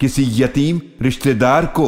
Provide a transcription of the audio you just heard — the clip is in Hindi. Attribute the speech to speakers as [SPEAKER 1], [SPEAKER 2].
[SPEAKER 1] किसी यतीम रिश्तेदार को